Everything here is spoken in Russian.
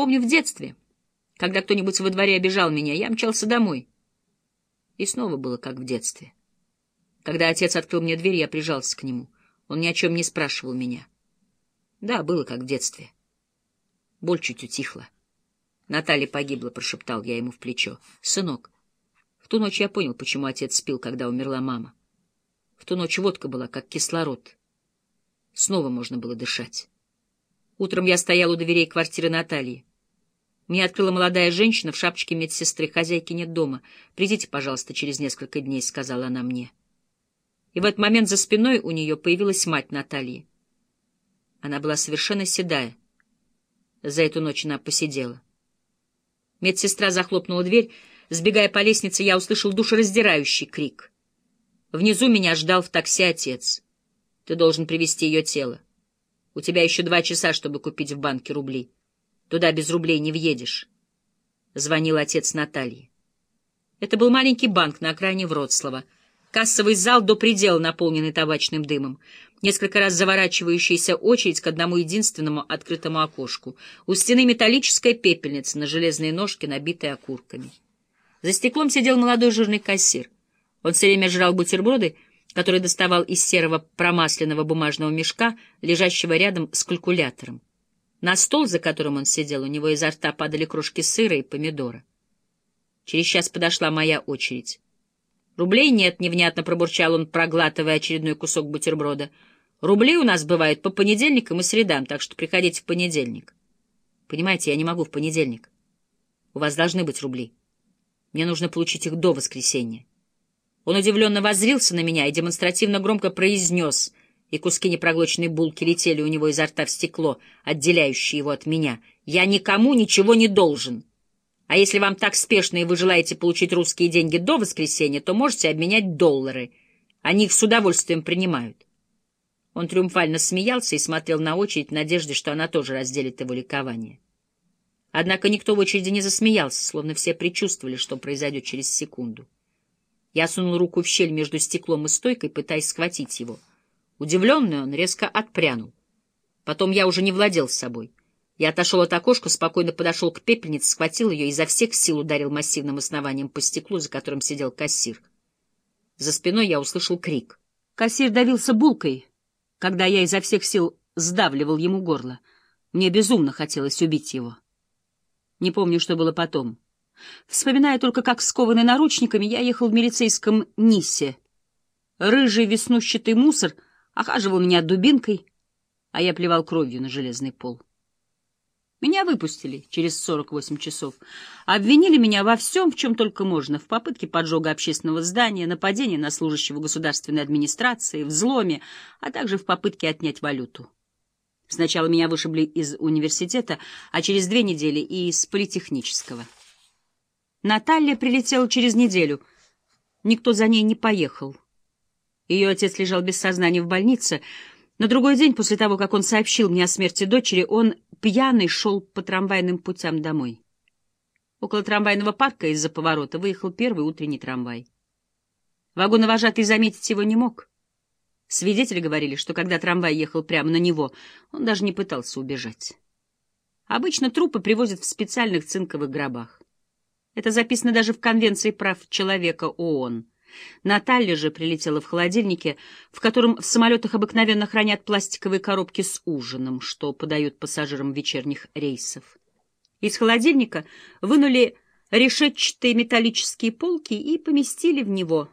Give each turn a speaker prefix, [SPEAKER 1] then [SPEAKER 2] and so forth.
[SPEAKER 1] Помню в детстве, когда кто-нибудь во дворе обижал меня, я мчался домой. И снова было как в детстве. Когда отец открыл мне дверь, я прижался к нему. Он ни о чем не спрашивал меня. Да, было как в детстве. Боль чуть утихла. Наталья погибла, — прошептал я ему в плечо. Сынок, в ту ночь я понял, почему отец спил, когда умерла мама. В ту ночь водка была, как кислород. Снова можно было дышать. Утром я стоял у дверей квартиры Натальи. Мне открыла молодая женщина в шапочке медсестры. Хозяйки нет дома. Придите, пожалуйста, через несколько дней, — сказала она мне. И в этот момент за спиной у нее появилась мать Натальи. Она была совершенно седая. За эту ночь она посидела. Медсестра захлопнула дверь. Сбегая по лестнице, я услышал душераздирающий крик. Внизу меня ждал в такси отец. Ты должен привезти ее тело. У тебя еще два часа, чтобы купить в банке рубли. Туда без рублей не въедешь. Звонил отец Натальи. Это был маленький банк на окраине Вроцлава. Кассовый зал до предела наполненный табачным дымом. Несколько раз заворачивающаяся очередь к одному единственному открытому окошку. У стены металлическая пепельница на железные ножки, набитые окурками. За стеклом сидел молодой жирный кассир. Он все время жрал бутерброды, которые доставал из серого промасленного бумажного мешка, лежащего рядом с калькулятором. На стол, за которым он сидел, у него изо рта падали крошки сыра и помидора. Через час подошла моя очередь. «Рублей нет», — невнятно пробурчал он, проглатывая очередной кусок бутерброда. «Рубли у нас бывают по понедельникам и средам, так что приходите в понедельник». «Понимаете, я не могу в понедельник. У вас должны быть рубли. Мне нужно получить их до воскресенья». Он удивленно воззрился на меня и демонстративно громко произнес — и куски непроглоченной булки летели у него изо рта в стекло, отделяющее его от меня. «Я никому ничего не должен. А если вам так спешно и вы желаете получить русские деньги до воскресенья, то можете обменять доллары. Они их с удовольствием принимают». Он триумфально смеялся и смотрел на очередь в надежде, что она тоже разделит его ликование. Однако никто в очереди не засмеялся, словно все предчувствовали, что произойдет через секунду. Я сунул руку в щель между стеклом и стойкой, пытаясь схватить его — Удивленный он резко отпрянул. Потом я уже не владел собой. Я отошел от окошка, спокойно подошел к пепельнице, схватил ее и изо всех сил ударил массивным основанием по стеклу, за которым сидел кассир. За спиной я услышал крик. Кассир давился булкой, когда я изо всех сил сдавливал ему горло. Мне безумно хотелось убить его. Не помню, что было потом. Вспоминая только, как, скованный наручниками, я ехал в милицейском Нисе. Рыжий веснущатый мусор — охаживал меня дубинкой, а я плевал кровью на железный пол. Меня выпустили через 48 часов. Обвинили меня во всем, в чем только можно, в попытке поджога общественного здания, нападении на служащего государственной администрации, взломе, а также в попытке отнять валюту. Сначала меня вышибли из университета, а через две недели и из политехнического. Наталья прилетела через неделю. Никто за ней не поехал. Ее отец лежал без сознания в больнице. На другой день после того, как он сообщил мне о смерти дочери, он пьяный шел по трамвайным путям домой. Около трамвайного парка из-за поворота выехал первый утренний трамвай. Вагоновожатый заметить его не мог. Свидетели говорили, что когда трамвай ехал прямо на него, он даже не пытался убежать. Обычно трупы привозят в специальных цинковых гробах. Это записано даже в Конвенции прав человека ООН. Наталья же прилетела в холодильнике, в котором в самолетах обыкновенно хранят пластиковые коробки с ужином, что подают пассажирам вечерних рейсов. Из холодильника вынули решетчатые металлические полки и поместили в него